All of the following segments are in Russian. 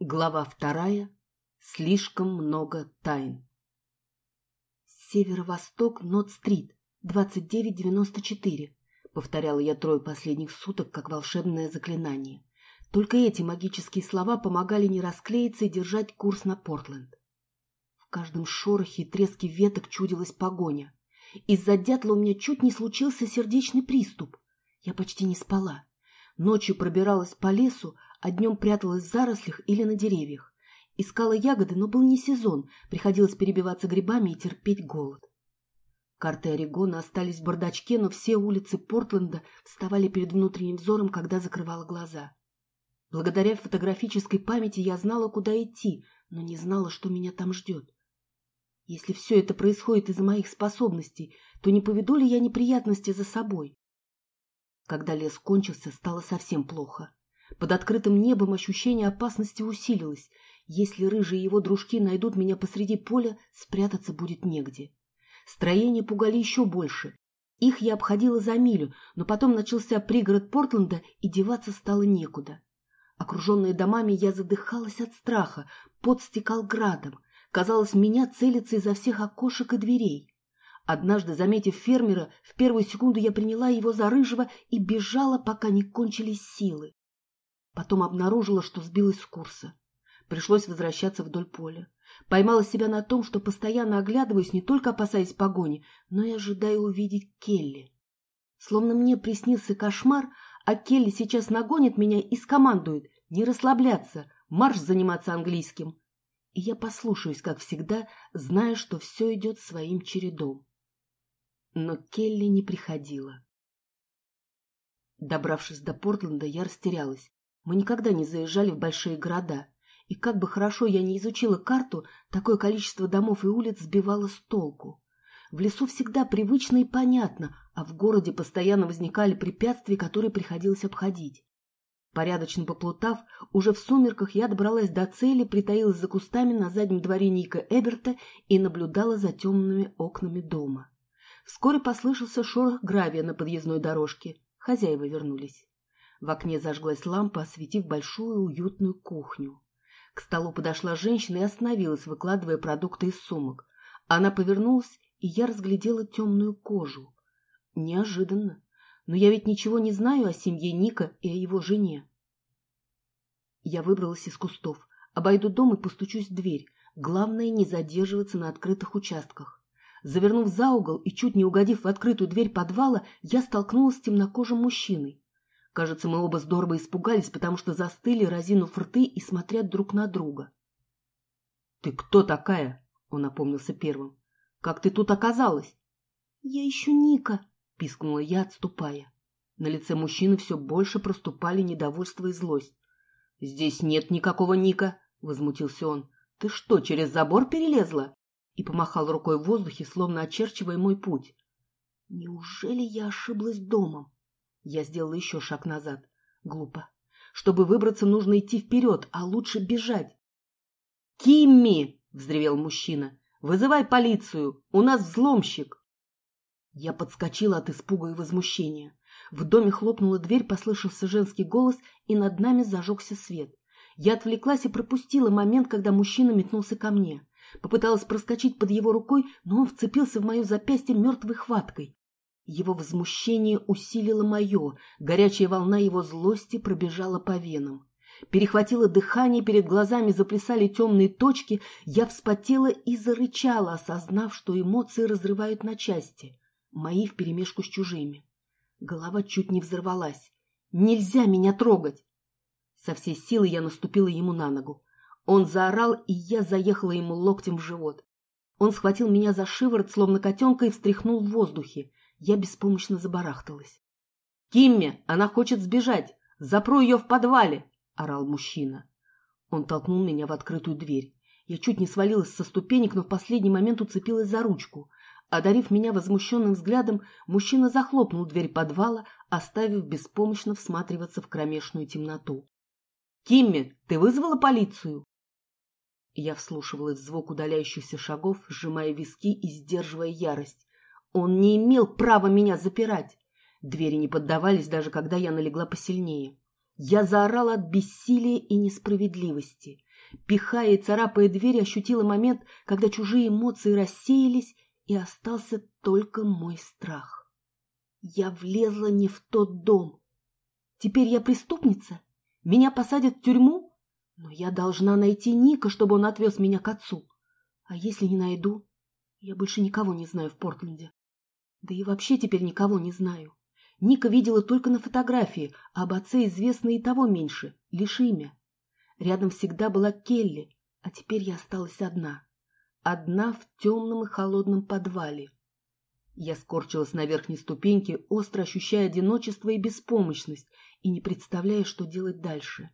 Глава вторая. Слишком много тайн. Северо-восток, Нот-стрит, 2994, повторяла я трое последних суток, как волшебное заклинание. Только эти магические слова помогали не расклеиться и держать курс на Портленд. В каждом шорохе и треске веток чудилась погоня. Из-за дятла у меня чуть не случился сердечный приступ. Я почти не спала. Ночью пробиралась по лесу, а днем пряталась в зарослях или на деревьях. Искала ягоды, но был не сезон, приходилось перебиваться грибами и терпеть голод. Карты Орегона остались в бардачке, но все улицы Портленда вставали перед внутренним взором, когда закрывала глаза. Благодаря фотографической памяти я знала, куда идти, но не знала, что меня там ждет. Если все это происходит из-за моих способностей, то не поведу ли я неприятности за собой? Когда лес кончился, стало совсем плохо. Под открытым небом ощущение опасности усилилось. Если рыжие его дружки найдут меня посреди поля, спрятаться будет негде. Строения пугали еще больше. Их я обходила за милю, но потом начался пригород Портленда, и деваться стало некуда. Окруженная домами, я задыхалась от страха, пот стекал градом. Казалось, меня целится изо всех окошек и дверей. Однажды, заметив фермера, в первую секунду я приняла его за рыжего и бежала, пока не кончились силы. Потом обнаружила, что сбилась с курса. Пришлось возвращаться вдоль поля. Поймала себя на том, что постоянно оглядываюсь, не только опасаясь погони, но и ожидая увидеть Келли. Словно мне приснился кошмар, а Келли сейчас нагонит меня и скомандует не расслабляться, марш заниматься английским. И я послушаюсь, как всегда, зная, что все идет своим чередом. Но Келли не приходила. Добравшись до Портленда, я растерялась. Мы никогда не заезжали в большие города, и как бы хорошо я не изучила карту, такое количество домов и улиц сбивало с толку. В лесу всегда привычно и понятно, а в городе постоянно возникали препятствия, которые приходилось обходить. Порядочно поплутав, уже в сумерках я добралась до цели, притаилась за кустами на заднем дворе Ника Эберта и наблюдала за темными окнами дома. Вскоре послышался шорох гравия на подъездной дорожке. Хозяева вернулись. В окне зажглась лампа, осветив большую уютную кухню. К столу подошла женщина и остановилась, выкладывая продукты из сумок. Она повернулась, и я разглядела темную кожу. Неожиданно. Но я ведь ничего не знаю о семье Ника и о его жене. Я выбралась из кустов. Обойду дом и постучусь в дверь. Главное, не задерживаться на открытых участках. Завернув за угол и чуть не угодив в открытую дверь подвала, я столкнулась с темнокожим мужчиной. Кажется, мы оба здорово испугались, потому что застыли, разинув рты и смотрят друг на друга. — Ты кто такая? — он опомнился первым. — Как ты тут оказалась? — Я ищу Ника, — пискнула я, отступая. На лице мужчины все больше проступали недовольство и злость. — Здесь нет никакого Ника, — возмутился он. — Ты что, через забор перелезла? И помахал рукой в воздухе, словно очерчивая мой путь. Неужели я ошиблась домом? Я сделала еще шаг назад. Глупо. Чтобы выбраться, нужно идти вперед, а лучше бежать. «Кимми!» — взревел мужчина. «Вызывай полицию! У нас взломщик!» Я подскочила от испуга и возмущения. В доме хлопнула дверь, послышался женский голос, и над нами зажегся свет. Я отвлеклась и пропустила момент, когда мужчина метнулся ко мне. Попыталась проскочить под его рукой, но он вцепился в мое запястье мертвой хваткой. Его возмущение усилило мое, горячая волна его злости пробежала по венам. Перехватило дыхание, перед глазами заплясали темные точки, я вспотела и зарычала, осознав, что эмоции разрывают на части, мои вперемешку с чужими. Голова чуть не взорвалась. «Нельзя меня трогать!» Со всей силы я наступила ему на ногу. Он заорал, и я заехала ему локтем в живот. Он схватил меня за шиворот, словно котенка, и встряхнул в воздухе. Я беспомощно забарахталась. «Кимми, она хочет сбежать! Запру ее в подвале!» — орал мужчина. Он толкнул меня в открытую дверь. Я чуть не свалилась со ступенек, но в последний момент уцепилась за ручку. Одарив меня возмущенным взглядом, мужчина захлопнул дверь подвала, оставив беспомощно всматриваться в кромешную темноту. «Кимми, ты вызвала полицию?» Я вслушивалась в звук удаляющихся шагов, сжимая виски и сдерживая ярость. Он не имел права меня запирать. Двери не поддавались, даже когда я налегла посильнее. Я заорала от бессилия и несправедливости. Пихая и царапая дверь, ощутила момент, когда чужие эмоции рассеялись, и остался только мой страх. Я влезла не в тот дом. Теперь я преступница? Меня посадят в тюрьму? Но я должна найти Ника, чтобы он отвез меня к отцу. А если не найду? Я больше никого не знаю в Портленде. Да и вообще теперь никого не знаю. Ника видела только на фотографии, а об отце известно и того меньше, лишь имя. Рядом всегда была Келли, а теперь я осталась одна. Одна в темном и холодном подвале. Я скорчилась на верхней ступеньке, остро ощущая одиночество и беспомощность, и не представляя, что делать дальше.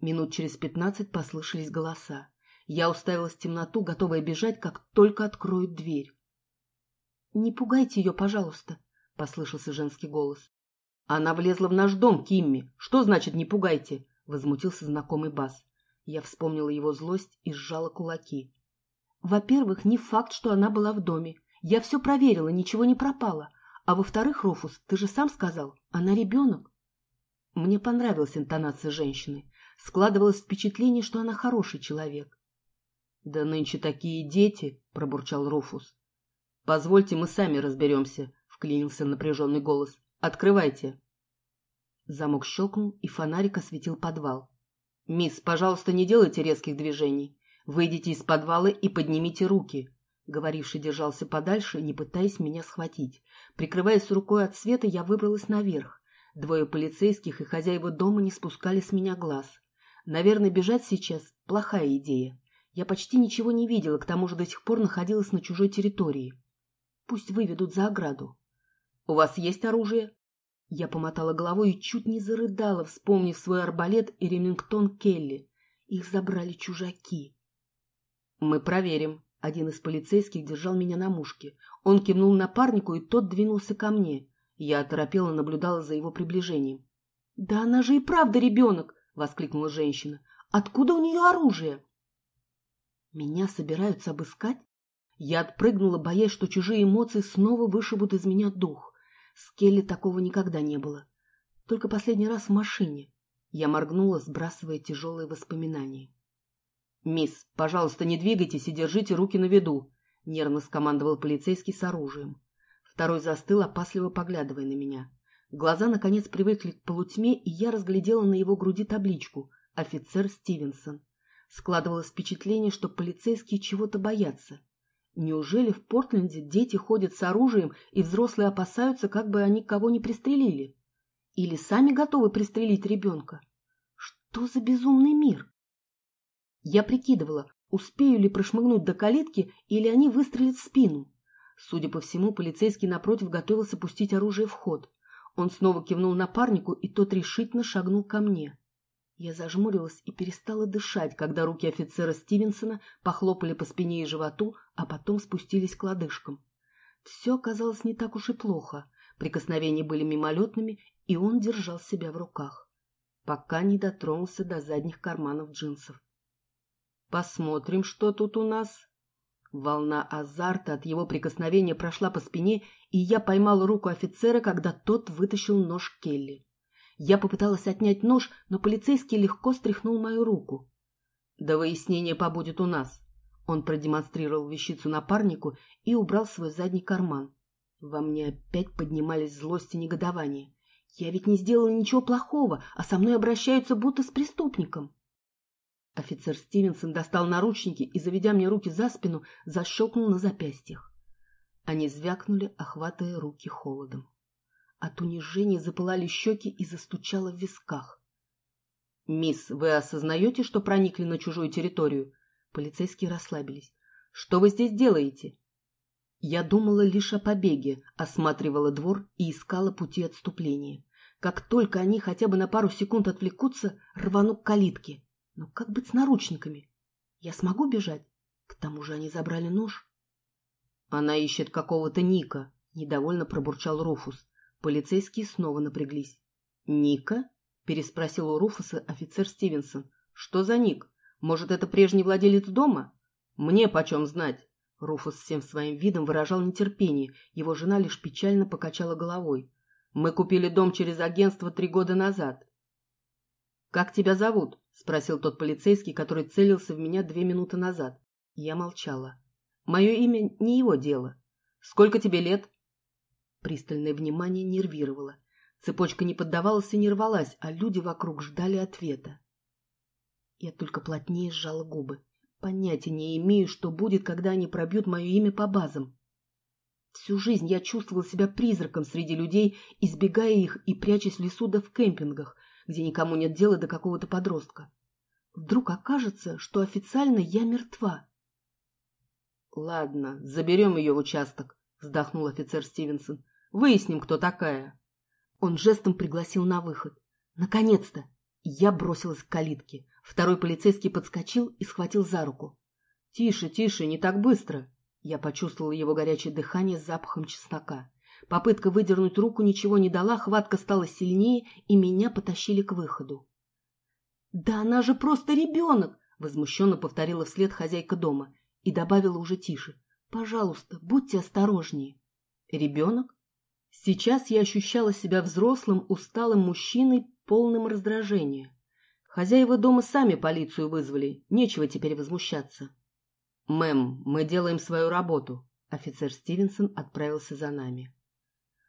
Минут через пятнадцать послышались голоса. Я уставилась в темноту, готовая бежать, как только откроют дверь. «Не пугайте ее, пожалуйста», — послышался женский голос. «Она влезла в наш дом, Кимми. Что значит «не пугайте»?» — возмутился знакомый бас. Я вспомнила его злость и сжала кулаки. «Во-первых, не факт, что она была в доме. Я все проверила, ничего не пропало. А во-вторых, Руфус, ты же сам сказал, она ребенок». Мне понравилась интонация женщины. Складывалось впечатление, что она хороший человек. «Да нынче такие дети!» — пробурчал Руфус. «Позвольте, мы сами разберемся», — вклинился напряженный голос. «Открывайте». Замок щелкнул, и фонарик осветил подвал. «Мисс, пожалуйста, не делайте резких движений. Выйдите из подвала и поднимите руки». Говоривший держался подальше, не пытаясь меня схватить. Прикрываясь рукой от света, я выбралась наверх. Двое полицейских и хозяева дома не спускали с меня глаз. Наверное, бежать сейчас – плохая идея. Я почти ничего не видела, к тому же до сих пор находилась на чужой территории. Пусть выведут за ограду. — У вас есть оружие? Я помотала головой и чуть не зарыдала, вспомнив свой арбалет и ремингтон Келли. Их забрали чужаки. — Мы проверим. Один из полицейских держал меня на мушке. Он кивнул напарнику, и тот двинулся ко мне. Я оторопела наблюдала за его приближением. — Да она же и правда ребенок! — воскликнула женщина. — Откуда у нее оружие? — Меня собираются обыскать? Я отпрыгнула, боясь, что чужие эмоции снова вышибут из меня дух. С Келли такого никогда не было. Только последний раз в машине. Я моргнула, сбрасывая тяжелые воспоминания. «Мисс, пожалуйста, не двигайтесь и держите руки на виду», — нервно скомандовал полицейский с оружием. Второй застыл, опасливо поглядывая на меня. Глаза, наконец, привыкли к полутьме, и я разглядела на его груди табличку «Офицер Стивенсон». Складывалось впечатление, что полицейские чего-то боятся. Неужели в Портленде дети ходят с оружием, и взрослые опасаются, как бы они кого не пристрелили? Или сами готовы пристрелить ребенка? Что за безумный мир? Я прикидывала, успею ли прошмыгнуть до калитки, или они выстрелят в спину. Судя по всему, полицейский напротив готовился пустить оружие в ход. Он снова кивнул напарнику, и тот решительно шагнул ко мне. Я зажмурилась и перестала дышать, когда руки офицера Стивенсона похлопали по спине и животу, а потом спустились к лодыжкам. Все оказалось не так уж и плохо. Прикосновения были мимолетными, и он держал себя в руках, пока не дотронулся до задних карманов джинсов. «Посмотрим, что тут у нас». Волна азарта от его прикосновения прошла по спине, и я поймала руку офицера, когда тот вытащил нож Келли. Я попыталась отнять нож, но полицейский легко стряхнул мою руку. «До выяснения побудет у нас». Он продемонстрировал вещицу напарнику и убрал свой задний карман. Во мне опять поднимались злость и негодование. Я ведь не сделала ничего плохого, а со мной обращаются будто с преступником. Офицер Стивенсон достал наручники и, заведя мне руки за спину, защелкнул на запястьях. Они звякнули, охватывая руки холодом. От унижения запылали щеки и застучало в висках. — Мисс, вы осознаете, что проникли на чужую территорию? Полицейские расслабились. — Что вы здесь делаете? Я думала лишь о побеге, осматривала двор и искала пути отступления. Как только они хотя бы на пару секунд отвлекутся, рвану к калитке. Но как быть с наручниками? Я смогу бежать? К тому же они забрали нож. Она ищет какого-то Ника, недовольно пробурчал Руфус. Полицейские снова напряглись. «Ника?» — переспросил у Руфуса офицер Стивенсон. «Что за Ник? Может, это прежний владелец дома?» «Мне почем знать?» Руфус всем своим видом выражал нетерпение, его жена лишь печально покачала головой. «Мы купили дом через агентство три года назад». «Как тебя зовут?» — спросил тот полицейский, который целился в меня две минуты назад. Я молчала. «Мое имя не его дело. Сколько тебе лет?» Пристальное внимание нервировало. Цепочка не поддавалась и не рвалась, а люди вокруг ждали ответа. Я только плотнее сжала губы. Понятия не имею, что будет, когда они пробьют мое имя по базам. Всю жизнь я чувствовала себя призраком среди людей, избегая их и прячась в лесу да в кемпингах, где никому нет дела до какого-то подростка. Вдруг окажется, что официально я мертва. — Ладно, заберем ее в участок, — вздохнул офицер Стивенсон. — Выясним, кто такая. Он жестом пригласил на выход. Наконец-то! Я бросилась к калитке. Второй полицейский подскочил и схватил за руку. — Тише, тише, не так быстро. Я почувствовала его горячее дыхание с запахом чеснока. Попытка выдернуть руку ничего не дала, хватка стала сильнее, и меня потащили к выходу. «Да она же просто ребенок!» — возмущенно повторила вслед хозяйка дома и добавила уже тише. «Пожалуйста, будьте осторожнее». «Ребенок?» Сейчас я ощущала себя взрослым, усталым мужчиной, полным раздражения. Хозяева дома сами полицию вызвали, нечего теперь возмущаться. «Мэм, мы делаем свою работу», — офицер Стивенсон отправился за нами.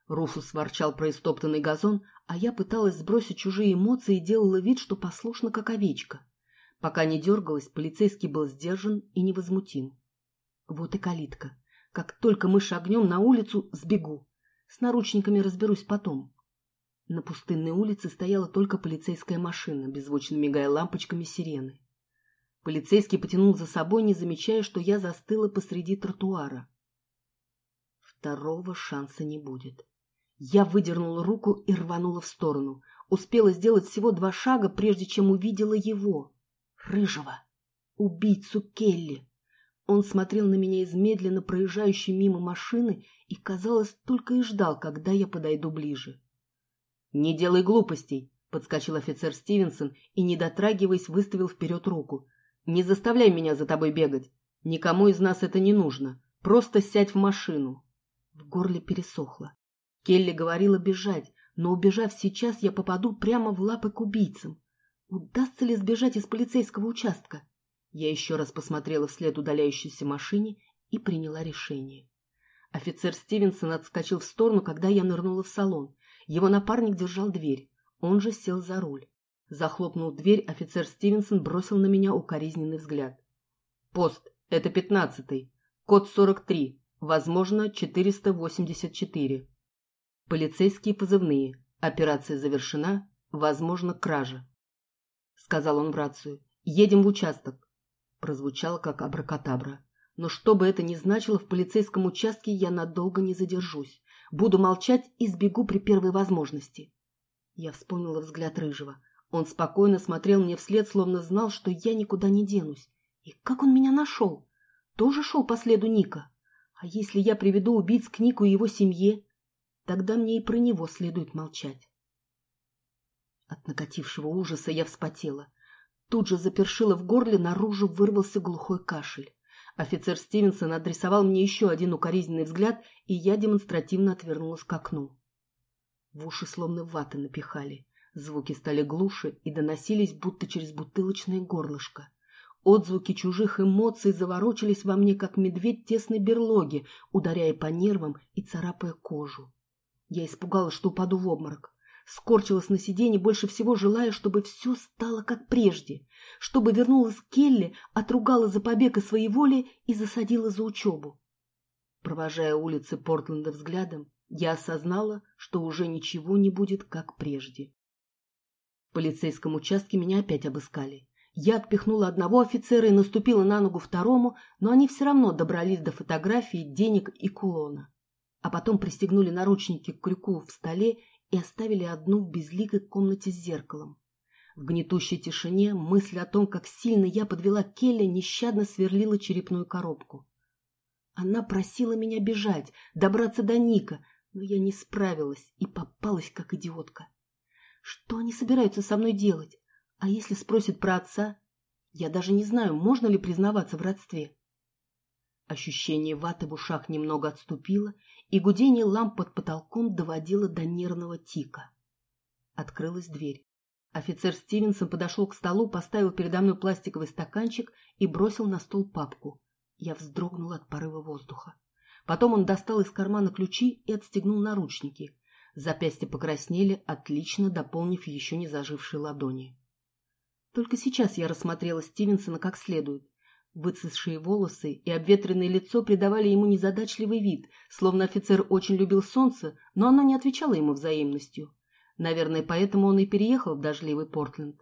Руфус ворчал про истоптанный газон, а я пыталась сбросить чужие эмоции и делала вид, что послушна, как овечка. Пока не дергалась, полицейский был сдержан и невозмутим. Вот и калитка. Как только мы шагнем на улицу, сбегу. С наручниками разберусь потом. На пустынной улице стояла только полицейская машина, беззвучно мигая лампочками сирены. Полицейский потянул за собой, не замечая, что я застыла посреди тротуара. Второго шанса не будет. Я выдернула руку и рванула в сторону. Успела сделать всего два шага, прежде чем увидела его. Рыжего. Убийцу Келли. Он смотрел на меня из медленно проезжающей мимо машины и, казалось, только и ждал, когда я подойду ближе. «Не делай глупостей!» — подскочил офицер Стивенсон и, не дотрагиваясь, выставил вперед руку. «Не заставляй меня за тобой бегать. Никому из нас это не нужно. Просто сядь в машину». В горле пересохло. Келли говорила бежать, но убежав сейчас, я попаду прямо в лапы к убийцам. Удастся ли сбежать из полицейского участка? Я еще раз посмотрела вслед удаляющейся машине и приняла решение. Офицер Стивенсон отскочил в сторону, когда я нырнула в салон. Его напарник держал дверь. Он же сел за руль. Захлопнув дверь, офицер Стивенсон бросил на меня укоризненный взгляд. «Пост, это пятнадцатый. Код сорок три. Возможно, четыреста восемьдесят четыре. Полицейские позывные. Операция завершена. Возможно, кража. Сказал он в рацию. Едем в участок. Прозвучало, как абракатабра. Но что бы это ни значило, в полицейском участке я надолго не задержусь. Буду молчать и сбегу при первой возможности. Я вспомнила взгляд Рыжего. Он спокойно смотрел мне вслед, словно знал, что я никуда не денусь. И как он меня нашел? Тоже шел по следу Ника? А если я приведу убийц к Нику и его семье? Тогда мне и про него следует молчать. От накатившего ужаса я вспотела. Тут же запершила в горле, наружу вырвался глухой кашель. Офицер Стивенсон адресовал мне еще один укоризненный взгляд, и я демонстративно отвернулась к окну. В уши словно ваты напихали. Звуки стали глуше и доносились, будто через бутылочное горлышко. Отзвуки чужих эмоций заворочились во мне, как медведь тесной берлоги, ударяя по нервам и царапая кожу. Я испугалась, что упаду в обморок. Скорчилась на сиденье, больше всего желая, чтобы все стало как прежде, чтобы вернулась Келли, отругала за побег и своей воли и засадила за учебу. Провожая улицы Портленда взглядом, я осознала, что уже ничего не будет, как прежде. В полицейском участке меня опять обыскали. Я отпихнула одного офицера и наступила на ногу второму, но они все равно добрались до фотографии, денег и кулона а потом пристегнули наручники к крюку в столе и оставили одну в безликой комнате с зеркалом. В гнетущей тишине мысль о том, как сильно я подвела Келли, нещадно сверлила черепную коробку. Она просила меня бежать, добраться до Ника, но я не справилась и попалась как идиотка. Что они собираются со мной делать? А если спросят про отца? Я даже не знаю, можно ли признаваться в родстве. Ощущение ваты в ушах немного отступило, и гудение ламп под потолком доводило до нервного тика. Открылась дверь. Офицер Стивенсон подошел к столу, поставил передо мной пластиковый стаканчик и бросил на стол папку. Я вздрогнул от порыва воздуха. Потом он достал из кармана ключи и отстегнул наручники. Запястья покраснели, отлично дополнив еще не зажившие ладони. Только сейчас я рассмотрела Стивенсона как следует. Выцесшие волосы и обветренное лицо придавали ему незадачливый вид, словно офицер очень любил солнце, но оно не отвечало ему взаимностью. Наверное, поэтому он и переехал в дождливый Портленд.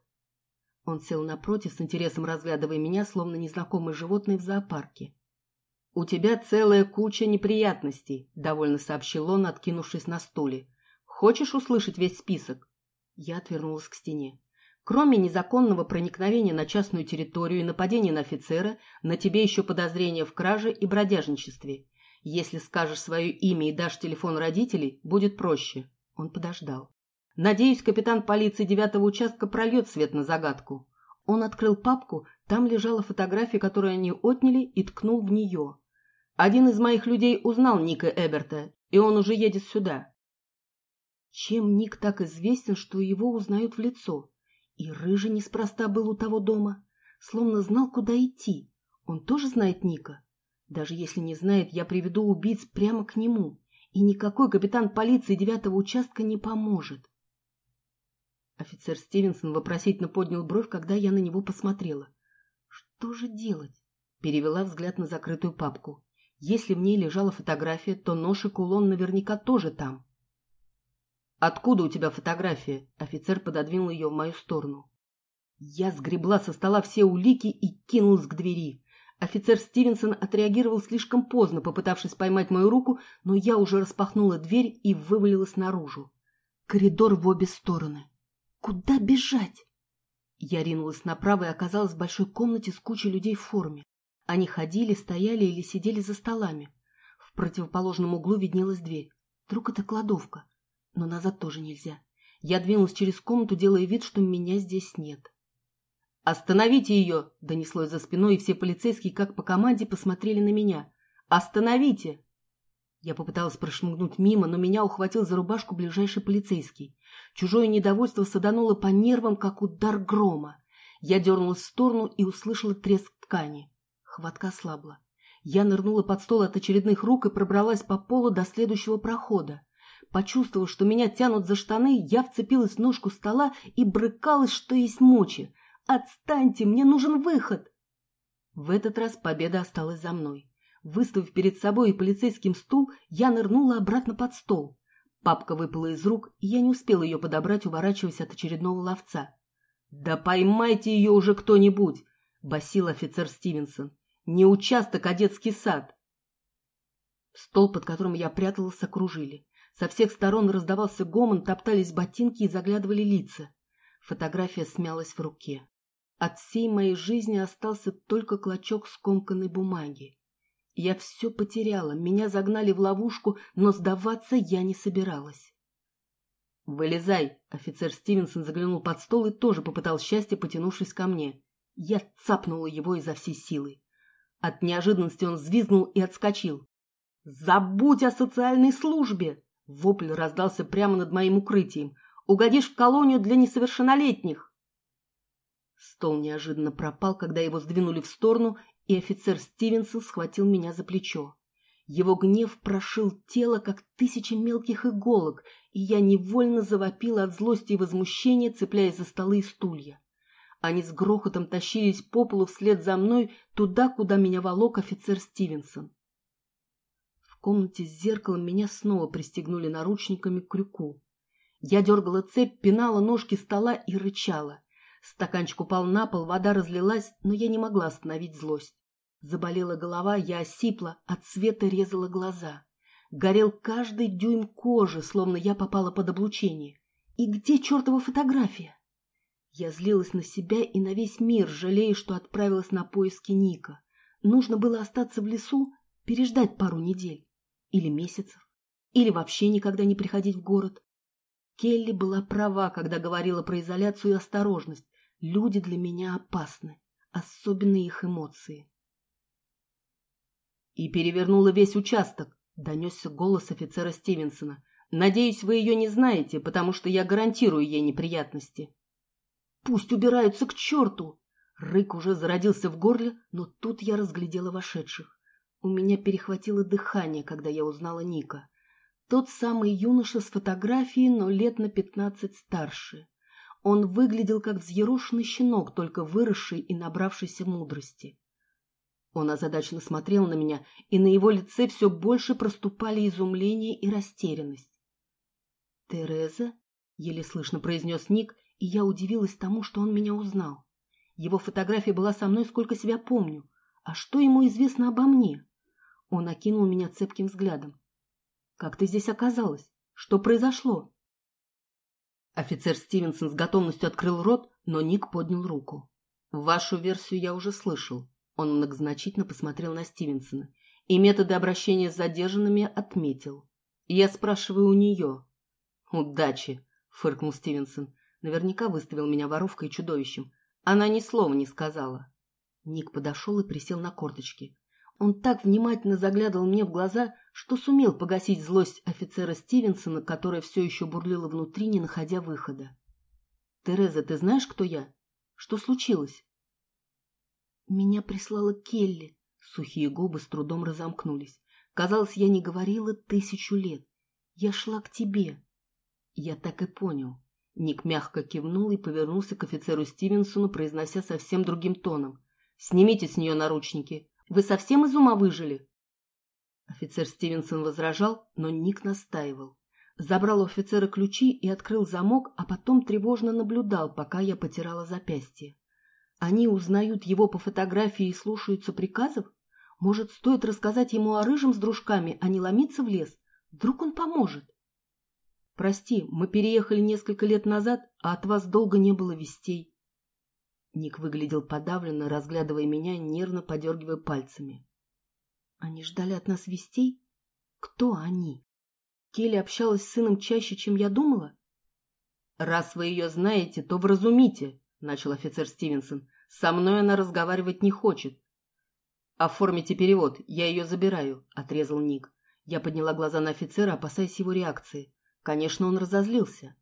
Он сел напротив, с интересом разглядывая меня, словно незнакомое животное в зоопарке. — У тебя целая куча неприятностей, — довольно сообщил он, откинувшись на стуле. — Хочешь услышать весь список? Я отвернулась к стене. Кроме незаконного проникновения на частную территорию и нападения на офицера, на тебе еще подозрения в краже и бродяжничестве. Если скажешь свое имя и дашь телефон родителей, будет проще. Он подождал. Надеюсь, капитан полиции девятого участка прольет свет на загадку. Он открыл папку, там лежала фотография, которую они отняли, и ткнул в нее. Один из моих людей узнал Ника Эберта, и он уже едет сюда. Чем Ник так известен, что его узнают в лицо? И Рыжий неспроста был у того дома, словно знал, куда идти. Он тоже знает Ника? Даже если не знает, я приведу убийц прямо к нему, и никакой капитан полиции девятого участка не поможет. Офицер Стивенсон вопросительно поднял бровь, когда я на него посмотрела. Что же делать? Перевела взгляд на закрытую папку. Если в ней лежала фотография, то нож и кулон наверняка тоже там. «Откуда у тебя фотография?» Офицер пододвинул ее в мою сторону. Я сгребла со стола все улики и кинулась к двери. Офицер Стивенсон отреагировал слишком поздно, попытавшись поймать мою руку, но я уже распахнула дверь и вывалилась наружу. Коридор в обе стороны. Куда бежать? Я ринулась направо и оказалась в большой комнате с кучей людей в форме. Они ходили, стояли или сидели за столами. В противоположном углу виднелась дверь. Вдруг это кладовка. Но назад тоже нельзя. Я двинулась через комнату, делая вид, что меня здесь нет. «Остановите ее!» — донеслось за спиной, и все полицейские, как по команде, посмотрели на меня. «Остановите!» Я попыталась прошмыгнуть мимо, но меня ухватил за рубашку ближайший полицейский. Чужое недовольство садануло по нервам, как удар грома. Я дернулась в сторону и услышала треск ткани. Хватка слабла. Я нырнула под стол от очередных рук и пробралась по полу до следующего прохода. Почувствовав, что меня тянут за штаны, я вцепилась в ножку стола и брыкалась, что есть мочи. «Отстаньте, мне нужен выход!» В этот раз победа осталась за мной. Выставив перед собой и полицейским стул, я нырнула обратно под стол. Папка выпала из рук, и я не успела ее подобрать, уворачиваясь от очередного ловца. «Да поймайте ее уже кто-нибудь!» — басил офицер Стивенсон. «Не участок, а детский сад!» Стол, под которым я пряталась, окружили. Со всех сторон раздавался гомон, топтались ботинки и заглядывали лица. Фотография смялась в руке. От всей моей жизни остался только клочок скомканной бумаги. Я все потеряла, меня загнали в ловушку, но сдаваться я не собиралась. «Вылезай!» — офицер Стивенсон заглянул под стол и тоже попытал счастье, потянувшись ко мне. Я цапнула его изо всей силы. От неожиданности он взвизгнул и отскочил. «Забудь о социальной службе!» Вопль раздался прямо над моим укрытием. «Угодишь в колонию для несовершеннолетних!» Стол неожиданно пропал, когда его сдвинули в сторону, и офицер Стивенсон схватил меня за плечо. Его гнев прошил тело, как тысячи мелких иголок, и я невольно завопила от злости и возмущения, цепляясь за столы и стулья. Они с грохотом тащились по полу вслед за мной туда, куда меня волок офицер Стивенсон. Комнате с зеркалом меня снова пристегнули наручниками к крюку. Я дергала цепь, пинала ножки стола и рычала. Стаканчик упал на пол, вода разлилась, но я не могла остановить злость. Заболела голова, я осипла, от света резала глаза. Горел каждый дюйм кожи, словно я попала под облучение. И где чертова фотография? Я злилась на себя и на весь мир, жалея, что отправилась на поиски Ника. Нужно было остаться в лесу, переждать пару недель. Или месяцев. Или вообще никогда не приходить в город. Келли была права, когда говорила про изоляцию и осторожность. Люди для меня опасны, особенно их эмоции. И перевернула весь участок, донесся голос офицера Стивенсона. Надеюсь, вы ее не знаете, потому что я гарантирую ей неприятности. Пусть убираются к черту! Рык уже зародился в горле, но тут я разглядела вошедших. У меня перехватило дыхание, когда я узнала Ника. Тот самый юноша с фотографией, но лет на пятнадцать старше. Он выглядел как взъерошенный щенок, только выросший и набравшийся мудрости. Он озадаченно смотрел на меня, и на его лице все больше проступали изумление и растерянность. «Тереза?» — еле слышно произнес Ник, и я удивилась тому, что он меня узнал. Его фотография была со мной, сколько себя помню. А что ему известно обо мне? Он окинул меня цепким взглядом. «Как ты здесь оказалась? Что произошло?» Офицер Стивенсон с готовностью открыл рот, но Ник поднял руку. «Вашу версию я уже слышал». Он многозначительно посмотрел на Стивенсона и методы обращения с задержанными отметил. «Я спрашиваю у нее». «Удачи!» — фыркнул Стивенсон. Наверняка выставил меня воровкой и чудовищем. Она ни слова не сказала. Ник подошел и присел на корточки. Он так внимательно заглядывал мне в глаза, что сумел погасить злость офицера Стивенсона, которая все еще бурлила внутри, не находя выхода. «Тереза, ты знаешь, кто я? Что случилось?» «Меня прислала Келли». Сухие губы с трудом разомкнулись. Казалось, я не говорила тысячу лет. Я шла к тебе. Я так и понял. Ник мягко кивнул и повернулся к офицеру Стивенсону, произнося совсем другим тоном. «Снимите с нее наручники. Вы совсем из ума выжили?» Офицер Стивенсон возражал, но Ник настаивал. Забрал у офицера ключи и открыл замок, а потом тревожно наблюдал, пока я потирала запястье. Они узнают его по фотографии и слушаются приказов? Может, стоит рассказать ему о рыжем с дружками, а не ломиться в лес? Вдруг он поможет? Прости, мы переехали несколько лет назад, а от вас долго не было вестей. Ник выглядел подавленно, разглядывая меня, нервно подергивая пальцами. Они ждали от нас вестей? Кто они? Келли общалась с сыном чаще, чем я думала? Раз вы ее знаете, то вразумите, начал офицер Стивенсон. Со мной она разговаривать не хочет. Оформите перевод, я ее забираю, отрезал Ник. Я подняла глаза на офицера, опасаясь его реакции. Конечно, он разозлился.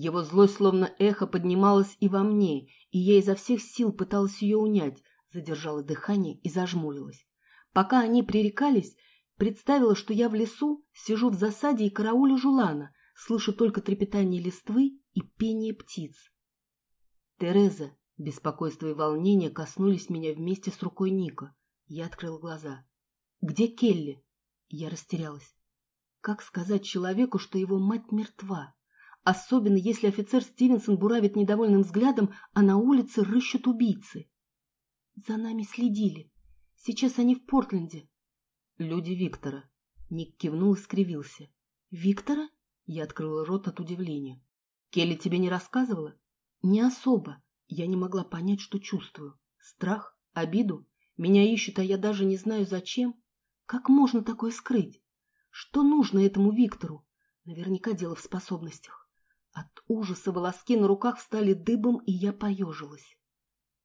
Его злость словно эхо поднималась и во мне, и я изо всех сил пыталась ее унять, задержала дыхание и зажмурилась. Пока они пререкались, представила, что я в лесу, сижу в засаде и караулю жулана, слышу только трепетание листвы и пение птиц. Тереза, беспокойство и волнение коснулись меня вместе с рукой Ника. Я открыл глаза. «Где Келли?» Я растерялась. Как сказать человеку, что его мать мертва? Особенно, если офицер Стивенсон буравит недовольным взглядом, а на улице рыщут убийцы. За нами следили. Сейчас они в Портленде. Люди Виктора. Ник кивнул и скривился. Виктора? Я открыла рот от удивления. Келли тебе не рассказывала? Не особо. Я не могла понять, что чувствую. Страх? Обиду? Меня ищут, а я даже не знаю зачем. Как можно такое скрыть? Что нужно этому Виктору? Наверняка дело в способностях. От ужаса волоски на руках встали дыбом, и я поежилась.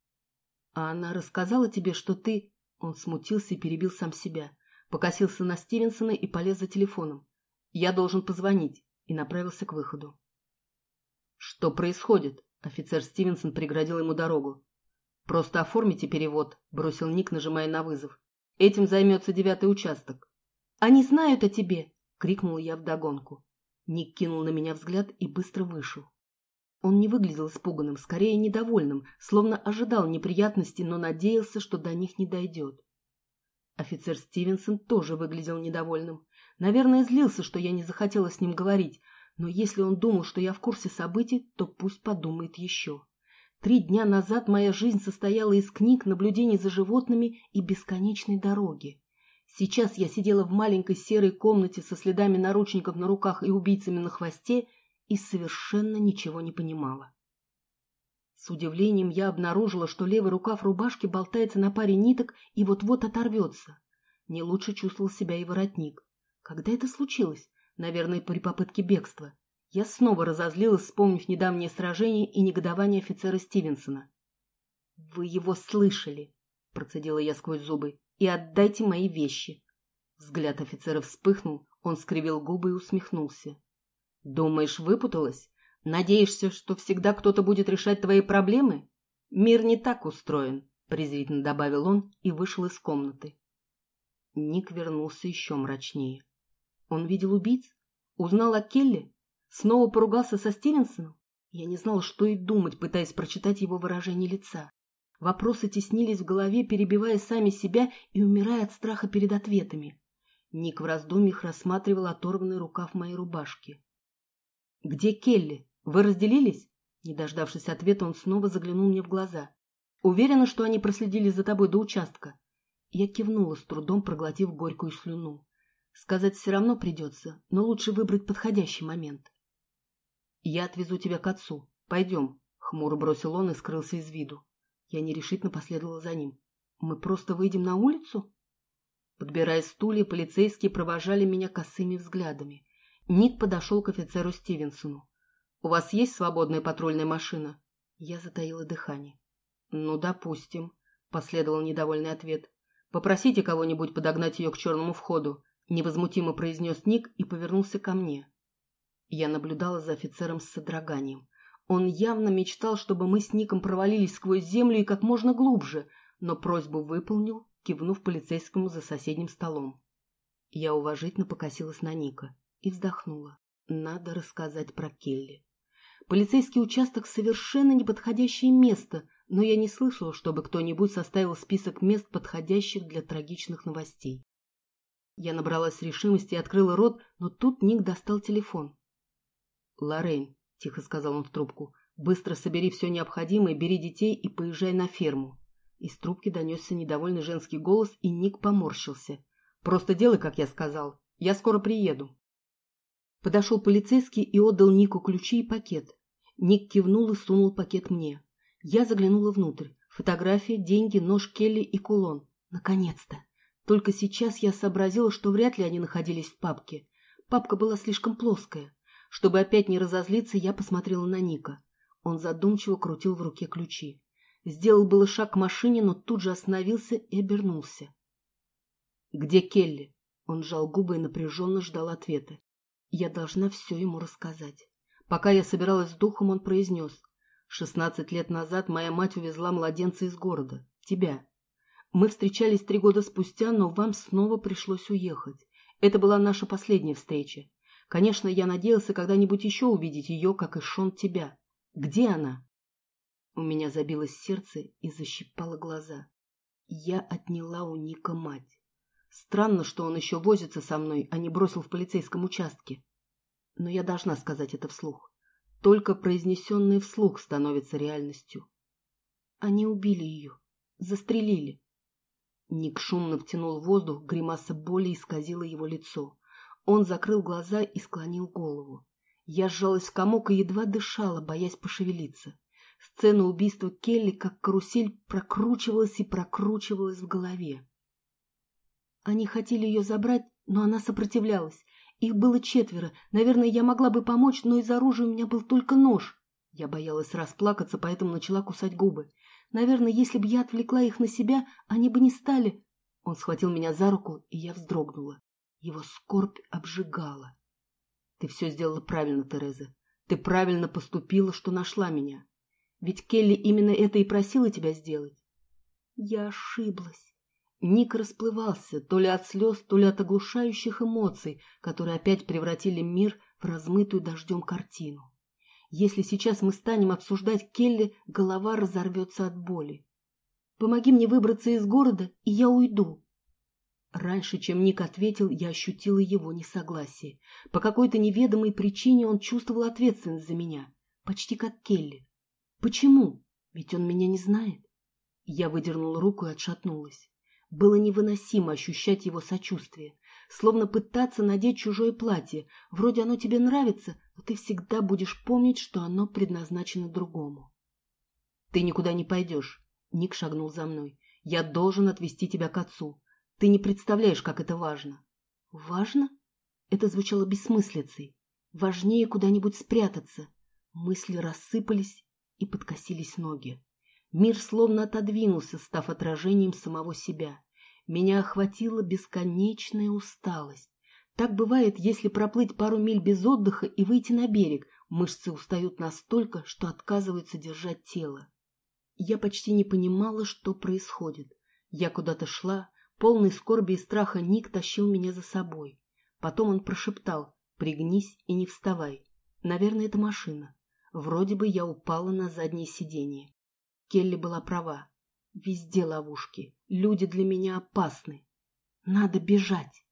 — А она рассказала тебе, что ты... Он смутился и перебил сам себя. Покосился на Стивенсона и полез за телефоном. «Я должен позвонить», и направился к выходу. «Что происходит?» Офицер Стивенсон преградил ему дорогу. «Просто оформите перевод», — бросил Ник, нажимая на вызов. «Этим займется девятый участок». «Они знают о тебе!» — крикнула я вдогонку. Ник кинул на меня взгляд и быстро вышел. Он не выглядел испуганным, скорее недовольным, словно ожидал неприятностей, но надеялся, что до них не дойдет. Офицер Стивенсон тоже выглядел недовольным. Наверное, злился, что я не захотела с ним говорить, но если он думал, что я в курсе событий, то пусть подумает еще. Три дня назад моя жизнь состояла из книг, наблюдений за животными и бесконечной дороги. Сейчас я сидела в маленькой серой комнате со следами наручников на руках и убийцами на хвосте и совершенно ничего не понимала. С удивлением я обнаружила, что левый рукав рубашки болтается на паре ниток и вот-вот оторвется. Не лучше чувствовал себя и воротник. Когда это случилось? Наверное, при попытке бегства. Я снова разозлилась, вспомнив недавнее сражение и негодование офицера Стивенсона. — Вы его слышали, — процедила я сквозь зубы и отдайте мои вещи. Взгляд офицера вспыхнул, он скривил губы и усмехнулся. «Думаешь, выпуталась? Надеешься, что всегда кто-то будет решать твои проблемы? Мир не так устроен, презрительно добавил он и вышел из комнаты. Ник вернулся еще мрачнее. Он видел убийц? Узнал о Келли? Снова поругался со Стивенсоном? Я не знала, что и думать, пытаясь прочитать его выражение лица. Вопросы теснились в голове, перебивая сами себя и умирая от страха перед ответами. Ник в раздумьях рассматривал оторванный рукав моей рубашки. «Где Келли? Вы разделились?» Не дождавшись ответа, он снова заглянул мне в глаза. «Уверена, что они проследили за тобой до участка?» Я кивнула, с трудом проглотив горькую слюну. Сказать все равно придется, но лучше выбрать подходящий момент. «Я отвезу тебя к отцу. Пойдем», — хмуро бросил он и скрылся из виду. Я нерешительно последовала за ним. «Мы просто выйдем на улицу?» Подбирая стулья, полицейские провожали меня косыми взглядами. Ник подошел к офицеру Стивенсону. «У вас есть свободная патрульная машина?» Я затаила дыхание. «Ну, допустим», — последовал недовольный ответ. «Попросите кого-нибудь подогнать ее к черному входу», — невозмутимо произнес Ник и повернулся ко мне. Я наблюдала за офицером с содроганием. Он явно мечтал, чтобы мы с Ником провалились сквозь землю и как можно глубже, но просьбу выполнил, кивнув полицейскому за соседним столом. Я уважительно покосилась на Ника и вздохнула. Надо рассказать про Келли. Полицейский участок — совершенно неподходящее место, но я не слышала, чтобы кто-нибудь составил список мест, подходящих для трагичных новостей. Я набралась решимости и открыла рот, но тут Ник достал телефон. «Лоррейн», — тихо сказал он в трубку, — «быстро собери все необходимое, бери детей и поезжай на ферму». Из трубки донесся недовольный женский голос, и Ник поморщился. «Просто делай, как я сказал. Я скоро приеду». Подошел полицейский и отдал Нику ключи и пакет. Ник кивнул и сунул пакет мне. Я заглянула внутрь. Фотография, деньги, нож Келли и кулон. Наконец-то! Только сейчас я сообразила, что вряд ли они находились в папке. Папка была слишком плоская. Чтобы опять не разозлиться, я посмотрела на Ника. Он задумчиво крутил в руке ключи. Сделал было шаг к машине, но тут же остановился и обернулся. «Где Келли?» Он сжал губы и напряженно ждал ответа. Я должна все ему рассказать. Пока я собиралась с духом, он произнес. «Шестнадцать лет назад моя мать увезла младенца из города. Тебя. Мы встречались три года спустя, но вам снова пришлось уехать. Это была наша последняя встреча. Конечно, я надеялся когда-нибудь еще увидеть ее, как и Шон тебя. Где она? У меня забилось сердце и защипало глаза. Я отняла у Ника мать. Странно, что он еще возится со мной, а не бросил в полицейском участке. Но я должна сказать это вслух. Только произнесенное вслух становится реальностью. Они убили ее. Застрелили. Ник шумно втянул воздух, гримаса боли исказила его лицо. Он закрыл глаза и склонил голову. Я сжалась в комок и едва дышала, боясь пошевелиться. Сцена убийства Келли, как карусель, прокручивалась и прокручивалась в голове. Они хотели ее забрать, но она сопротивлялась. Их было четверо. Наверное, я могла бы помочь, но из оружия у меня был только нож. Я боялась расплакаться, поэтому начала кусать губы. Наверное, если бы я отвлекла их на себя, они бы не стали... Он схватил меня за руку, и я вздрогнула. Его скорбь обжигала. Ты все сделала правильно, Тереза. Ты правильно поступила, что нашла меня. Ведь Келли именно это и просила тебя сделать. Я ошиблась. Ник расплывался то ли от слез, то ли от оглушающих эмоций, которые опять превратили мир в размытую дождем картину. Если сейчас мы станем обсуждать Келли, голова разорвется от боли. Помоги мне выбраться из города, и я уйду. Раньше, чем Ник ответил, я ощутила его несогласие. По какой-то неведомой причине он чувствовал ответственность за меня, почти как Келли. Почему? Ведь он меня не знает. Я выдернула руку и отшатнулась. Было невыносимо ощущать его сочувствие, словно пытаться надеть чужое платье. Вроде оно тебе нравится, но ты всегда будешь помнить, что оно предназначено другому. Ты никуда не пойдешь. Ник шагнул за мной. Я должен отвезти тебя к отцу. Ты не представляешь, как это важно. Важно? Это звучало бессмыслицей. Важнее куда-нибудь спрятаться. Мысли рассыпались и подкосились ноги. Мир словно отодвинулся, став отражением самого себя. Меня охватила бесконечная усталость. Так бывает, если проплыть пару миль без отдыха и выйти на берег. Мышцы устают настолько, что отказываются держать тело. Я почти не понимала, что происходит. Я куда-то шла, полный скорби и страха Ник тащил меня за собой. Потом он прошептал «Пригнись и не вставай». Наверное, это машина. Вроде бы я упала на заднее сиденье. Келли была права. Везде ловушки. Люди для меня опасны. Надо бежать.